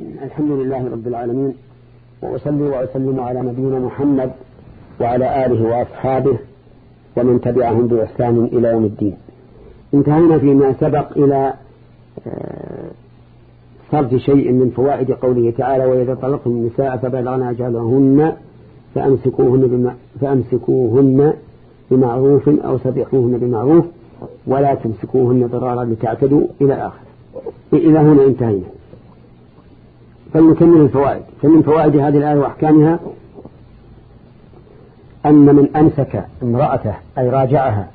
الحمد لله رب العالمين وأصلي وأسلم على نبينا محمد وعلى آله وأصحابه ومن تبعهم بإحسان إلى يوم الدين. انتهينا فيما سبق إلى آه، صرف شيء من فوائد قوله تعالى وإذا طلقتم النساء فبلغن أجلهن فأمسكوهن, بما فأمسكوهن بمعروف أو سبحوهن بمعروف ولا تمسكوهن ضرارا لتعتدوا إلى آخر. إلى هنا انتهينا. فلنكمل الفوائد. فمن فوائد هذه الآية وأحكامها. أن من أمسك امرأته أي راجعها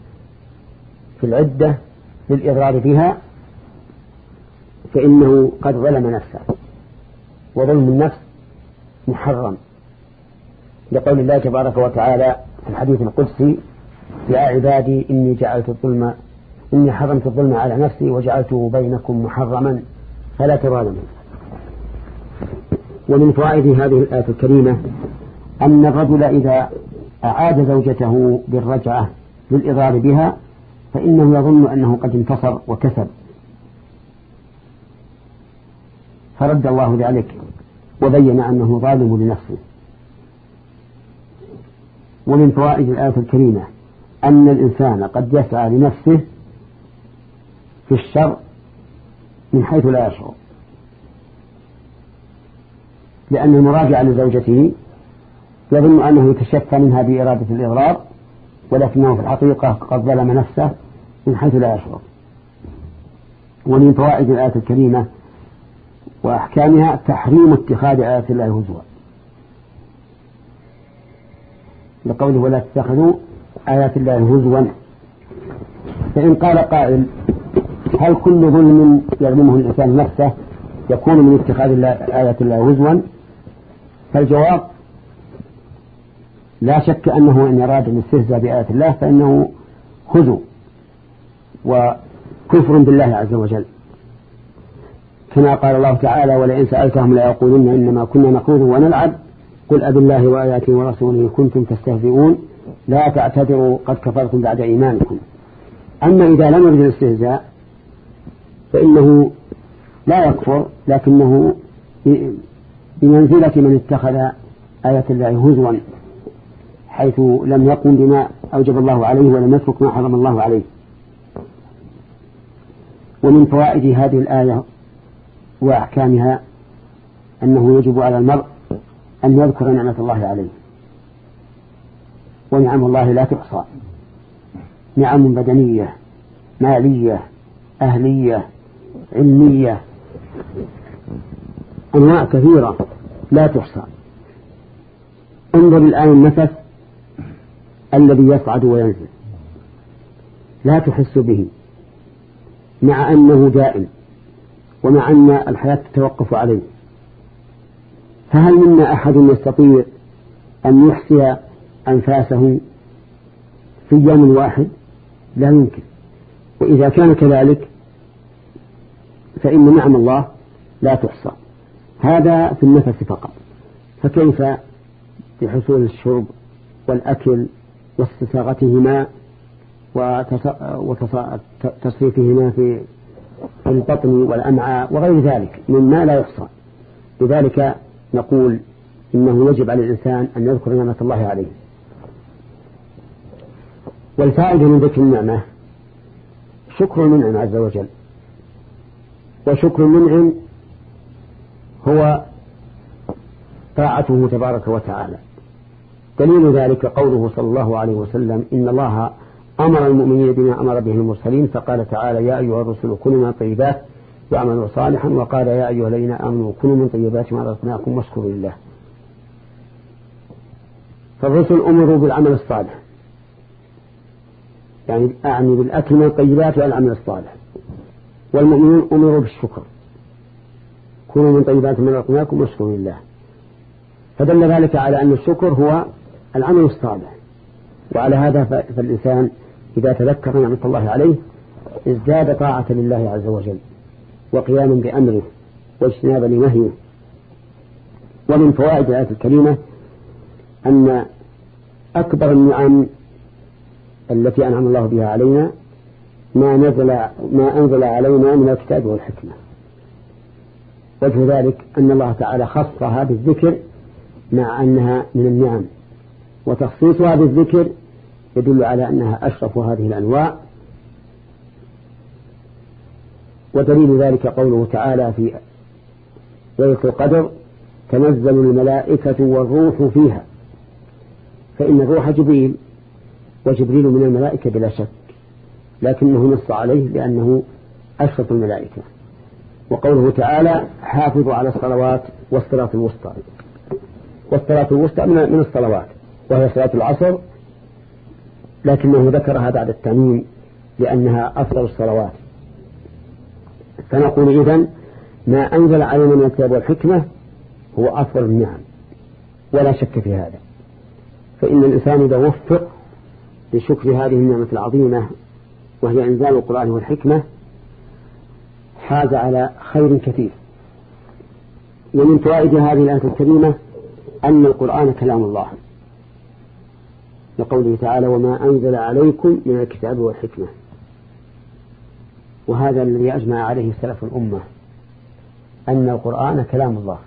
في العدة للإضرار بها فإنه قد ظلم نفسه. وظلم النفس محرم. لقول الله تبارك وتعالى في الحديث القدسي يا عبادي إني جعلت الظلم إني حرمت الظلم على نفسي وجعلته بينكم محرما فلا تظالموا. ومن فوائد هذه الآية الكريمة أن الرجل إذا أعاد زوجته بالرجعة للإضرار بها فإنه يظن أنه قد انتصر وكسب. فرد الله ذلك وبين أنه ظالم لنفسه. ومن فوائد الآية الكريمة أن الإنسان قد يسعى لنفسه في الشر من حيث لا يشعر. لأن المراجع لزوجته يظن أنه يتشفى منها بإرادة الإضرار ولكنه في الحقيقة قد ظلم نفسه من حيث لا يشعر. ومن فوائد الآية الكريمة وأحكامها تحريم اتخاذ آيات الله هزوا. لقوله ولا تتخذوا آيات الله هزوا. فإن قال قائل هل كل ظلم يظلمه الإنسان نفسه يكون من اتخاذ آيات الله هزوا؟ فالجواب لا شك أنه إن أراد الاستهزاء بآيات الله فإنه هزو وكفر بالله عز وجل. كما قال الله تعالى ولئن سألتهم ليقولن إنما كنا نخوض ونلعب. قل أب الله وآياته ورسوله كنتم تستهزئون. لا تعتذروا قد كفرتم بعد إيمانكم. أما إذا لم يرد الاستهزاء فإنه لا يكفر لكنه بمنزلة من اتخذ آية الله هزوا حيث لم يقم بما أوجب الله عليه ولم يترك ما حرم الله عليه. ومن فوائد هذه الآية وأحكامها أنه يجب على المرء أن يذكر نعمة الله عليه. ونعم الله لا تحصى. نعم بدنية مالية أهلية علمية أنواع كثيرة لا تحصى. انظر الآن النفس الذي يصعد وينزل. لا تحس به مع أنه دائم ومع أن الحياة تتوقف عليه. فهل منا أحد يستطيع أن يحصي أنفاسه في يوم واحد؟ لا يمكن. وإذا كان كذلك فإن نعم الله لا تحصى. هذا في النفس فقط. فكيف بحصول الشرب والأكل واستساغتهما وتصريفهما في البطن والأمعاء وغير ذلك مما لا يحصى. لذلك نقول إنه يجب على الإنسان أن يذكر نعمة الله عليه. والفائدة من ذكر النعمة شكر المنعم عز وجل. وشكر المنعم هو طاعته تبارك وتعالى. دليل ذلك قوله صلى الله عليه وسلم إن الله أمر المؤمنين بما أمر به المرسلين فقال تعالى يا أيها الرسل كلوا من طيبات واعملوا صالحا. وقال يا أيها الذين آمنوا كلوا من طيبات ما رزقناكم واشكروا لله. فالرسل أمروا بالعمل الصالح يعني أعني بالأكل من الطيبات والعمل الصالح والمؤمنون أمروا بالشكر. كلوا من طيبات ما رزقناكم واشكروا لله. فدل ذلك على أن الشكر هو العمل الصالح. وعلى هذا فالإنسان إذا تذكر نعمة الله عليه ازداد طاعة لله عز وجل وقياما بأمره واجتنابا لنهيه. ومن فوائد الآية الكريمة أن أكبر النعم التي أنعم الله بها علينا ما نزل ما أنزل علينا من الكتاب والحكمة. وجه ذلك أن الله تعالى خصها بالذكر مع أنها من النعم. وتخصيصها بالذكر يدل على أنها أشرف هذه الأنواع. ودليل ذلك قوله تعالى في ليلة القدر تنزل الملائكة والروح فيها. فإن الروح جبريل وجبريل من الملائكة بلا شك لكنه نص عليه لأنه أشرف الملائكة. وقوله تعالى حافظوا على الصلوات والصلاة الوسطى. والصلاة الوسطى من الصلوات وهي صلاة العصر لكنه ذكرها بعد التميم لأنها أفضل الصلوات. فنقول إذن ما أنزل علينا من الكتاب والحكمة هو أفضل النعم ولا شك في هذا. فإن الإنسان إذا وفق لشكر هذه النعمة العظيمة وهي إنزال القرآن والحكمة حاز على خير كثير. ومن فوائد هذه الآية الكريمة أن القرآن كلام الله. لقوله تعالى وما أنزل عليكم من الكتاب والحكمة. وهذا الذي أجمع عليه سلف الأمة أن القرآن كلام الله.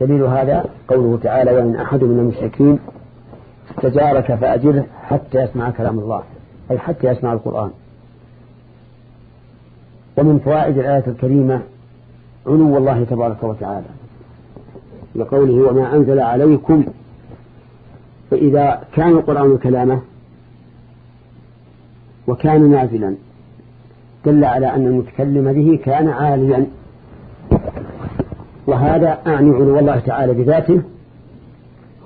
دليل هذا قوله تعالى وإن أحد من المشركين استجارك فأجره حتى يسمع كلام الله. أي حتى يسمع القرآن. ومن فوائد الآية الكريمة علو الله تبارك وتعالى لقوله وما أنزل عليكم فإذا كان القرآن كلامه وكان نازلا دل على أن المتكلم به كان عاليا. وهذا أعني علو الله تعالى بذاته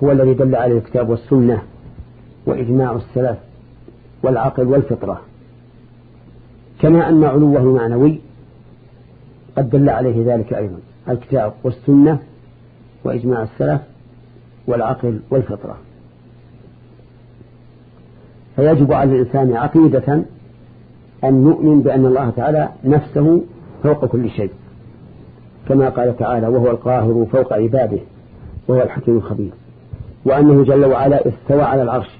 هو الذي دل عليه الكتاب والسنة وإجماع السلف والعقل والفطرة. كما أن علوه معنوي قد دل عليه ذلك أيضا الكتاب والسنة وإجماع السلف والعقل والفطرة. فيجب على الإنسان عقيدة أن يؤمن بأن الله تعالى نفسه فوق كل شيء كما قال تعالى وهو القاهر فوق عباده وهو الحكيم الخبير. وأنه جل وعلا استوى على العرش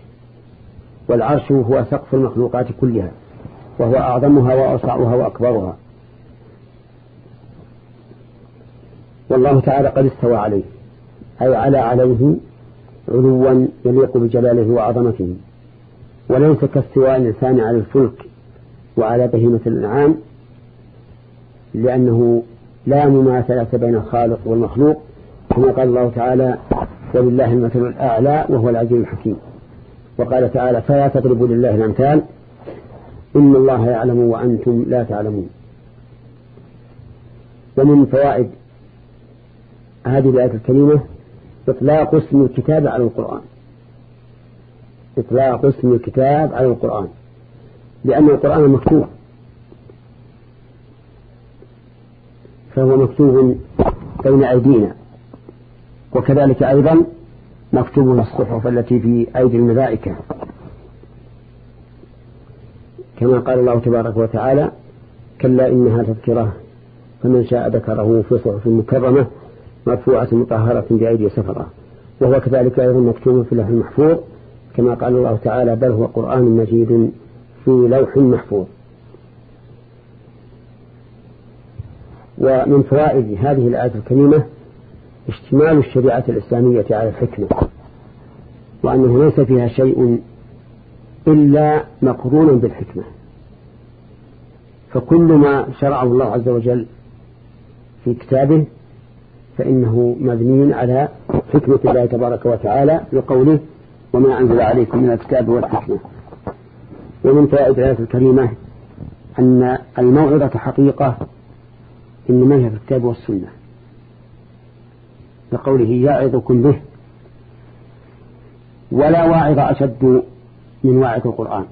والعرش هو سقف المخلوقات كلها. وهو أعظمها وأوسعها وأكبرها. والله تعالى قد استوى عليه أي على عليه علوا يليق بجلاله وعظمته. وليس كاستواء الإنسان على الفلك وعلى بهيمة الأنعام لأنه لا مماثلة بين الخالق والمخلوق كما قال الله تعالى ولله المثل الأعلى وهو العزيز الحكيم وقال تعالى فلا تضربوا لله الأمثال إن الله يعلم وأنتم لا تعلمون. ومن فوائد هذه الآية الكريمة إطلاق اسم الكتاب على القرآن. إطلاق اسم الكتاب على القرآن. لأن القرآن مكتوب. فهو مكتوب بين أيدينا. وكذلك أيضا مكتوب الصحف التي في أيدي الملائكة. كما قال الله تبارك وتعالى كلا إنها تذكرة فمن شاء ذكره في صحف مكرمة مرفوعة مطهرة بأيدي سفرة. وهو كذلك أيضا مكتوب في اللوح المحفوظ كما قال الله تعالى بل هو قرآن مجيد في لوح محفوظ. ومن فوائد هذه الآية الكريمة اشتمال الشريعة الإسلامية على الحكمة وأنه ليس فيها شيء إلا مقرونا بالحكمة. فكل ما شرعه الله عز وجل في كتابه فإنه مبني على حكمة الله تبارك وتعالى لقوله وما أنزل عليكم من الكتاب والحكمة. ومن فوائد الآية الكريمة أن الموعظة حقيقة إنما هي في الكتاب والسنة. لقوله يعظكم به ولا واعظ أشد من واعظ القرآن.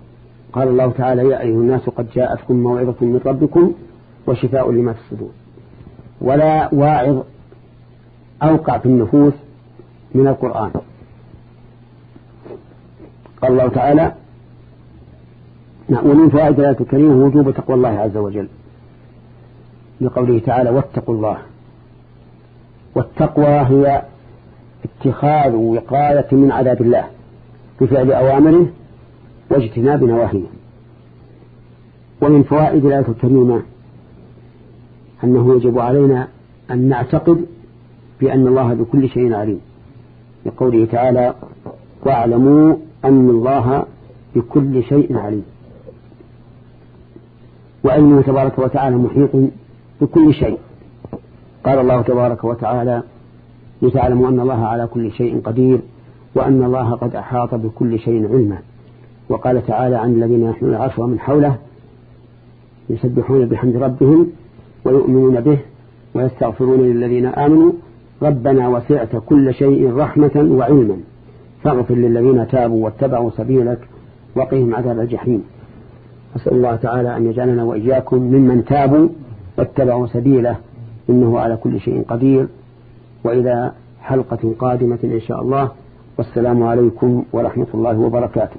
قال الله تعالى يا أيها الناس قد جاءتكم موعظة من ربكم وشفاء لما في الصدور. ولا واعظ أوقع في النفوس من القرآن. قال الله تعالى ومن فوائد الآية الكريمة وجوب تقوى الله عز وجل. لقوله تعالى واتقوا الله. والتقوى هي اتخاذ وقاية من عذاب الله بفعل أوامره واجتناب نواهيه. ومن فوائد الآية الكريمة أنه يجب علينا أن نعتقد بأن الله بكل شيء عليم. لقوله تعالى واعلموا أن الله بكل شيء عليم. وعلمه تبارك وتعالى محيط بكل شيء. قال الله تبارك وتعالى لتعلموا أن الله على كل شيء قدير وأن الله قد أحاط بكل شيء علما. وقال تعالى عن الذين يحملون العرش ومن حوله يسبحون بحمد ربهم ويؤمنون به ويستغفرون للذين آمنوا ربنا وسعت كل شيء رحمة وعلما فاغفر للذين تابوا واتبعوا سبيلك وقهم عذاب الجحيم. أسأل الله تعالى أن يجعلنا وإياكم ممن تابوا واتبعوا سبيله إنه على كل شيء قدير. وإلى حلقة قادمة إن شاء الله. والسلام عليكم ورحمة الله وبركاته.